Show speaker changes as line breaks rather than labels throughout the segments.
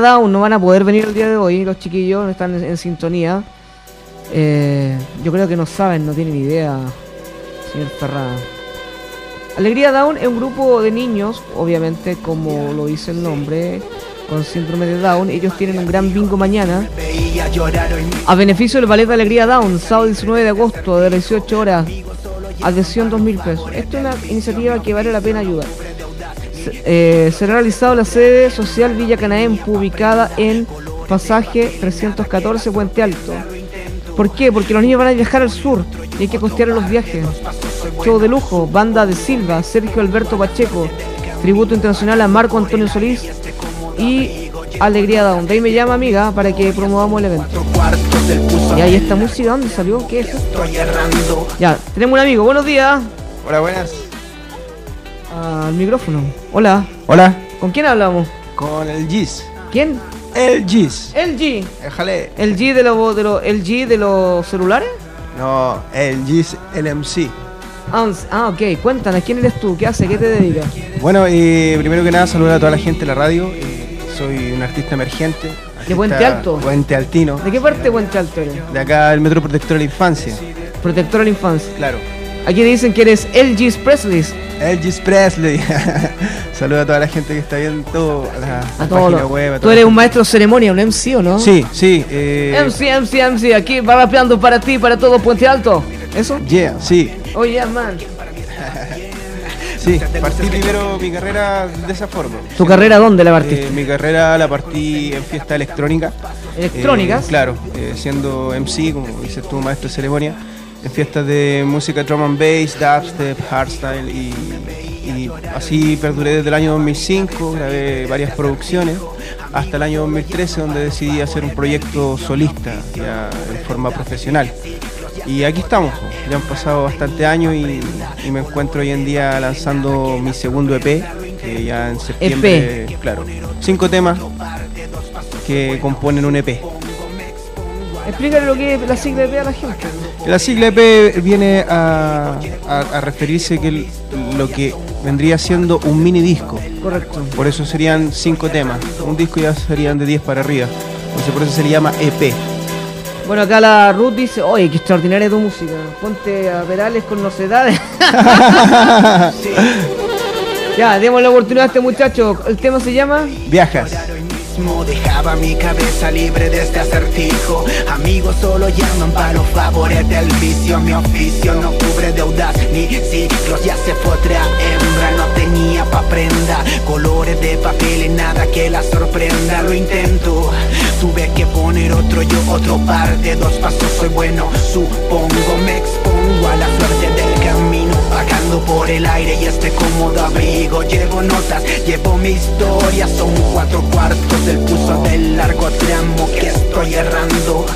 Down no van a poder venir el día de hoy, los chiquillos no están en, sintonía. Eh, yo creo que no saben, no tienen idea, señor Ferrada. Alegría Down es un grupo de niños, obviamente, como lo dice el nombre, con síndrome de Down. Ellos tienen un gran bingo mañana. A beneficio del Ballet de Alegría Down, sábado 19 de agosto, de las 18 horas. Adhesión 2.000 pesos. Esta es una iniciativa que vale la pena ayudar. Eh, será realizado la sede social Villa Canaempu, ubicada en pasaje 314 Puente Alto. ¿Por qué? Porque los niños van a viajar al sur y hay que costear los viajes. Show de lujo, banda de Silva, Sergio Alberto Pacheco, tributo internacional a Marco Antonio Solís y Alegría Down. De ahí me llama amiga para que promovamos el evento. Y ahí esta música, ¿dónde salió? ¿Qué es esto? Ya, tenemos un amigo, buenos días.
Hola, buenas.
Al micrófono. Hola.
Hola.
¿Con quién hablamos?
Con el Gis.
¿Quién?
El Gis.
El G.
Déjale.
¿El G de los de los el G de los celulares?
No, el Gis, el MC.
Ah, Ah, ok. Cuéntanos, ¿quién eres tú? ¿Qué haces? ¿Qué te dedicas?
Bueno, y primero que nada, saludar a toda la gente de la radio. Eh, soy un artista emergente. artista
Puente Alto?
Puente Altino.
¿De qué parte de Puente Alto eres?
De acá, el Metro Protector de la Infancia.
Protector a la infancia.
Claro.
Aquí dicen que eres el G Presley.
El Gis Presley. Saluda a toda la gente que está viendo la,
A
página web. a
Tú eres un maestro de ceremonia, un MC, ¿o no?
Sí, sí. Eh,
MC, MC, MC. Aquí va rapeando para ti, para todo Puente Alto. ¿Eso?
Yeah, sí.
Oh, yeah, man.
Sí, partí primero mi carrera de esa forma.
¿Tu carrera dónde la
Eh,
partiste?
mi carrera la partí en fiesta electrónica.
¿Electrónicas?
Eh, claro, eh, siendo MC, como dices tú, maestro de ceremonia, en fiestas de música drum and bass, dubstep, hardstyle y, y así perduré desde el año 2005, grabé varias producciones, hasta el año 2013 donde decidí hacer un proyecto solista, ya en forma profesional. Y aquí estamos, ya han pasado bastante años y, y me encuentro hoy en día lanzando mi segundo EP, que ya en septiembre, claro, cinco temas que componen un E EP.
Explícale lo que es la sigla de a la gente.
La sigla EP viene a, a- a referirse que el- lo que vendría siendo un mini disco.
Correcto.
Por eso serían cinco temas. Un disco ya serían de 10 para arriba. Entonces por eso se le llama EP.
Bueno, acá la Ruth dice, oye, qué extraordinaria tu música. Ponte a Perales con nocedades. ya, demos la oportunidad a este muchacho. El tema se llama...
Viajas.
Dejaba mi cabeza libre de este acertijo. Amigos solo llaman para los favores del vicio. Mi oficio no cubre deudas ni ciclos. Ya se fue otra hembra, no tenía pa' prenda. Colores de papel y nada que la sorprenda. Lo intento, tuve que poner otro yo, otro par de dos pasos. Soy bueno, supongo, me expongo a la suerte camino Vagando por el aire y este cómodo abrigo. Llevo notas, llevo mi historia. Son cuatro cuartos del pulso del largo tramo que estoy errando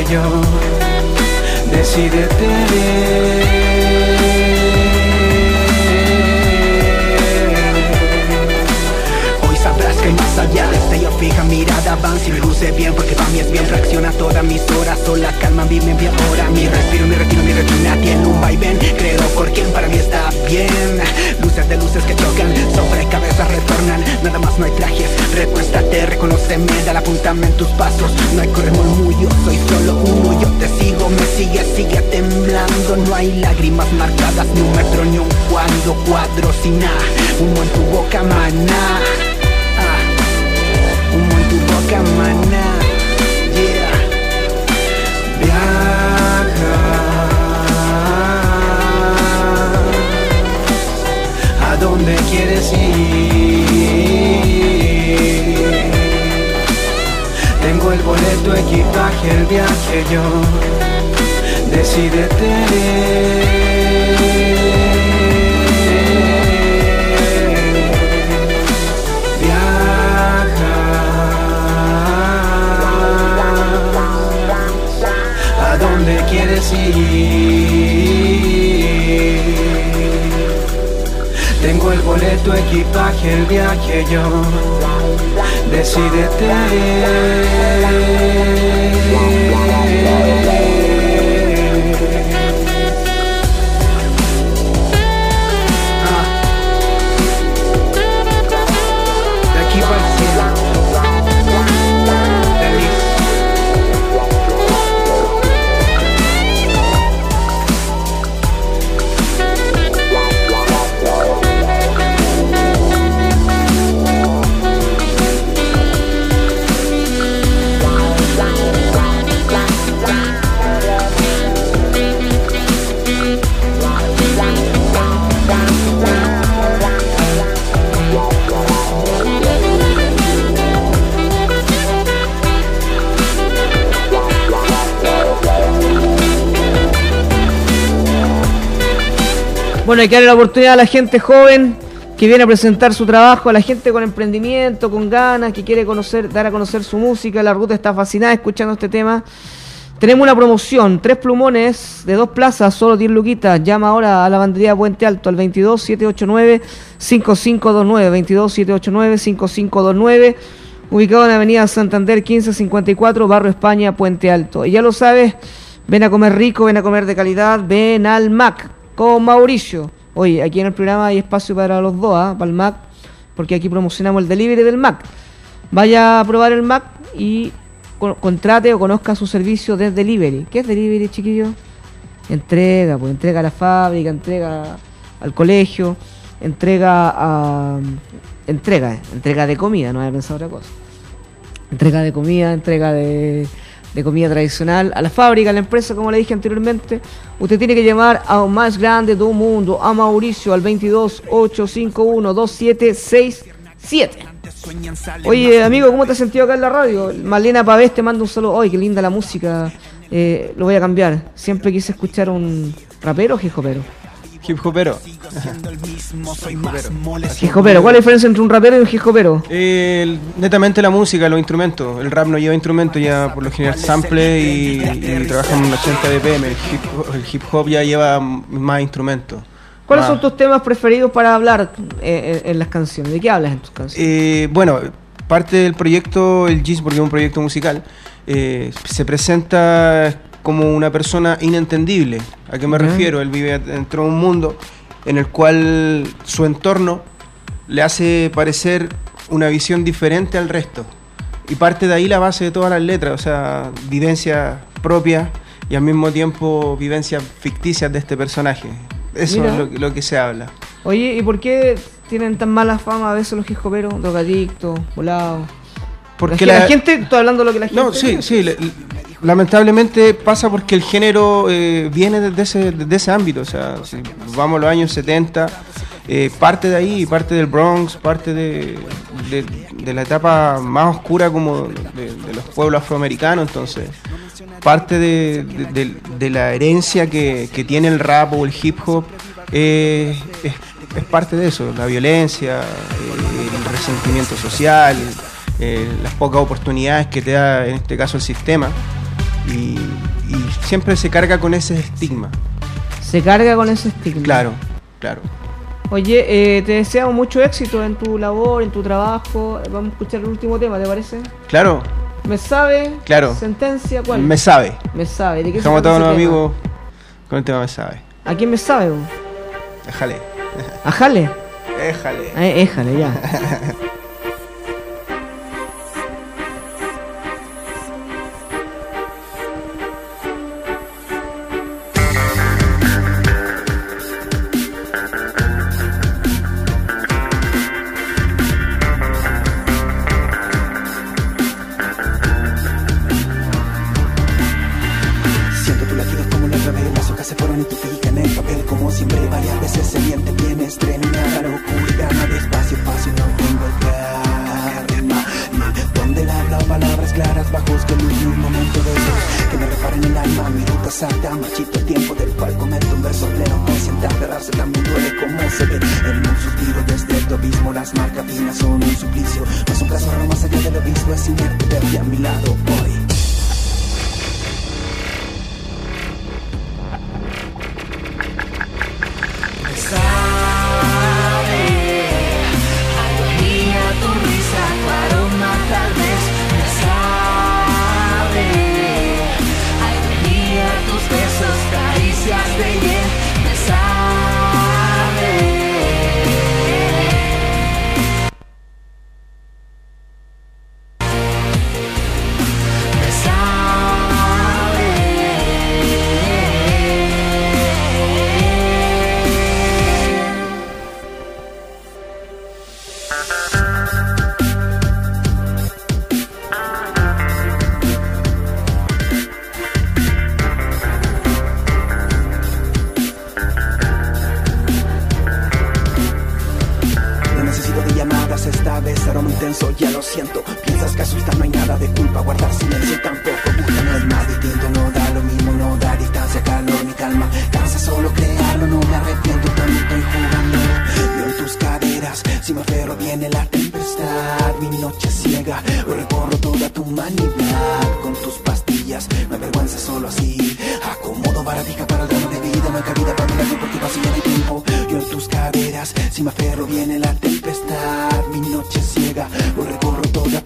Decídete Hoy sabrás que hay más allá desde yo fija mirada avanza y me luce bien porque para mí es bien fracciona todas mis horas. Sola calma vive bien ahora. Mi respiro mi retiro mi retina tiene un vaivén. Creo por quien para mí está bien. Luces de luces que chocan sobre cabezas retornan. Nada más no hay trajes recuéstate reconoceme dale apuntame en tus pasos no hay corre murmullo soy solo uno yo te sigo me sigue sigue temblando no hay lágrimas marcadas ni un metro ni un cuando cuadro sin nada humo en tu boca maná Ah, humo en tu boca, maná. Yeah. Viaja. ¿A dónde quieres ir? Boleto, equipaje, el viaje yo. Decídete. Quieres ir. Tengo el boleto, equipaje, el viaje, yo. Decídete.
Bueno, hay que darle la oportunidad a la gente joven que viene a presentar su trabajo, a la gente con emprendimiento, con ganas, que quiere conocer, dar a conocer su música. La ruta está fascinada escuchando este tema. Tenemos una promoción, tres plumones de dos plazas, solo 10 luquitas. Llama ahora a la bandería Puente Alto al 22 789 5529, 22 789 5529, ubicado en Avenida Santander 1554, Barrio España, Puente Alto. Y ya lo sabes, ven a comer rico, ven a comer de calidad, ven al MAC con Mauricio. Oye, aquí en el programa hay espacio para los dos, ¿ah? para el Mac, porque aquí promocionamos el delivery del Mac. Vaya a probar el Mac y co- contrate o conozca su servicio de delivery. ¿Qué es delivery, chiquillo? Entrega, pues entrega a la fábrica, entrega al colegio, entrega a... Entrega, entrega de comida, no había pensado otra cosa. Entrega de comida, entrega de, de comida tradicional a la fábrica, a la empresa, como le dije anteriormente. Usted tiene que llamar a un más grande del mundo, a Mauricio, al 22 851 2767. Oye, amigo, ¿cómo te has sentido acá en la radio? Marlena Pavés te manda un saludo. Oye, qué linda la música. Eh, lo voy a cambiar. Siempre quise escuchar un rapero o hip hopero.
Hip hopero.
¿Cuál es la diferencia entre un rapero y un hip hopero?
El- netamente la música, los instrumentos. El rap no lleva instrumentos, ya por lo general sample y, y trabaja en 80 BPM. El hip, el hip hop ya lleva más instrumentos.
¿Cuáles son tus temas preferidos para hablar eh, en, en las canciones? ¿De qué hablas en tus canciones?
Eh, bueno, parte del proyecto, el GIS, porque es un proyecto musical, eh, se presenta como una persona inentendible. ¿A qué me refiero? Él vive dentro de un mundo en el cual su entorno le hace parecer una visión diferente al resto. Y parte de ahí la base de todas las letras, o sea, vivencias propias y al mismo tiempo vivencias ficticias de este personaje. Eso
Mira.
es lo, que- lo que se habla.
Oye, ¿y por qué tienen tan mala fama a veces los hip hoperos? Drogadictos, volados.
Porque
la,
la-
gente, estoy hablando de lo que la gente.
No, sí, sí. le- lamentablemente pasa porque el género eh, viene desde ese, desde ese ámbito. O sea, si vamos a los años 70, eh, parte de ahí, parte del Bronx, parte de, la etapa más oscura como de, los pueblos afroamericanos. Entonces, parte de, la herencia que, tiene el rap o el hip hop eh, es, parte de eso, la violencia, el resentimiento social, las pocas oportunidades que te da en este caso el sistema y, y siempre se carga con ese estigma.
Se carga con ese estigma.
Claro, claro.
Oye, eh, te deseamos mucho éxito en tu labor, en tu trabajo. Vamos a escuchar el último tema, ¿te parece?
Claro,
¿Me sabe?
Claro.
¿Sentencia? ¿Cuál?
me sabe.
Me sabe. ¿De qué trata
todos
tema?
amigos con el tema me sabe.
¿A quién me sabe? vos?
Déjale,
¿A Jale?
déjale.
Eh, éjale, ya.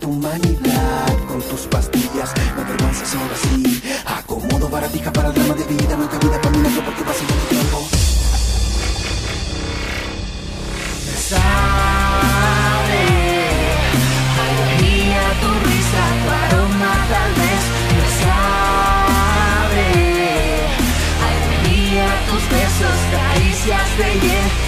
tu humanidad. Con tus pastillas, no hay vergüenza solo así. Acomodo baratija para el drama de vida, no hay cabida para porque pasa
tu risa, tu tus besos, caricias de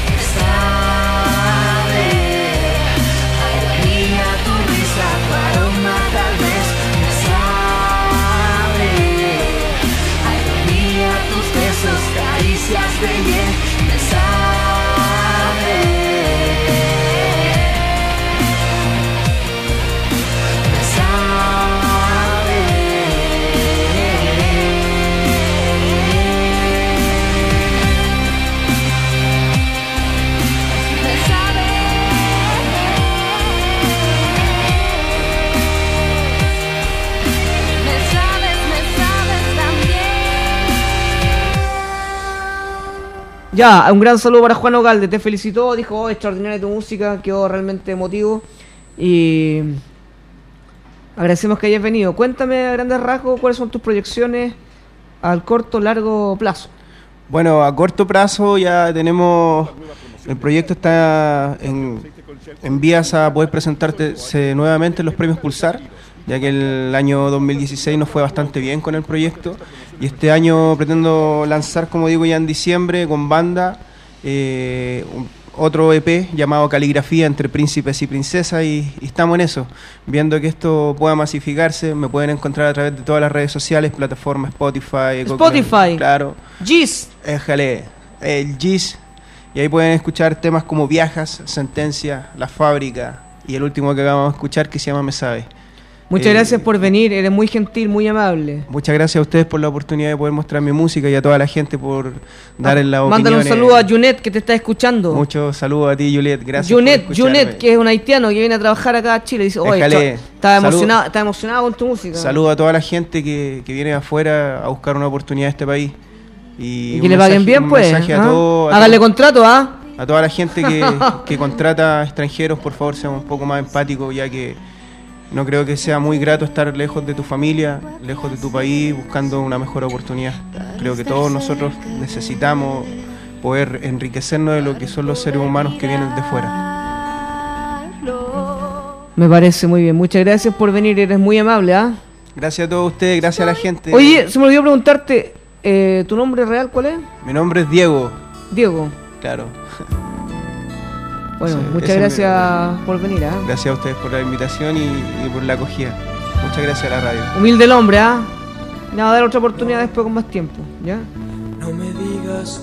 Ya, un gran saludo para Juan Ogalde, te felicitó, dijo, oh, extraordinaria tu música, quedó realmente emotivo y agradecemos que hayas venido. Cuéntame a grandes rasgos cuáles son tus proyecciones al corto, largo plazo.
Bueno, a corto plazo ya tenemos, el proyecto está en, en vías a poder presentarse nuevamente en los premios Pulsar, ya que el año 2016 nos fue bastante bien con el proyecto y este año pretendo lanzar, como digo, ya en diciembre con banda eh, otro EP llamado Caligrafía entre príncipes y princesas y, y estamos en eso, viendo que esto pueda masificarse, me pueden encontrar a través de todas las redes sociales, plataformas Spotify, Google-
Spotify.
claro.
Gis,
Éjale, el GIS. Y ahí pueden escuchar temas como Viajas, Sentencia, La Fábrica y el último que acabamos de escuchar que se llama Me Sabe.
Muchas
Eh,
gracias por venir, eres muy gentil, muy amable.
Muchas gracias a ustedes por la oportunidad de poder mostrar mi música y a toda la gente por dar en la
Ah, Mándale un saludo a Junet que te está escuchando.
Muchos saludos a ti, Juliet. Gracias. por
Junet,
escucharme.
Junet, que es un haitiano que viene a trabajar acá a Chile. Dice, oye, estaba emocionado, estaba emocionado con tu música.
Saludos a toda la gente que, que viene afuera a buscar una oportunidad en este país. Y,
Y que le paguen
mensaje-
bien,
un
pues.
mensaje a
¿ah?
todo- a
Háganle
todo-
contrato, ¿ah?
A toda la gente que, que contrata extranjeros, por favor, sean un poco más empáticos, ya que no creo que sea muy grato estar lejos de tu familia, lejos de tu país, buscando una mejor oportunidad. Creo que todos nosotros necesitamos poder enriquecernos de lo que son los seres humanos que vienen de fuera.
Me parece muy bien. Muchas gracias por venir, eres muy amable, ¿ah?
Gracias a todos ustedes, gracias a la gente.
Oye, se me olvidó preguntarte, eh, ¿tu nombre real cuál es?
Mi nombre es Diego,
Diego.
claro.
Bueno, muchas
ese me-
gracias por venir, ¿ah?
Gracias a ustedes por la invitación y, y por la acogida. Muchas gracias a la radio.
Humilde el hombre, ¿ah? Me va a dar otra oportunidad después con más tiempo, ¿ya?
No me digas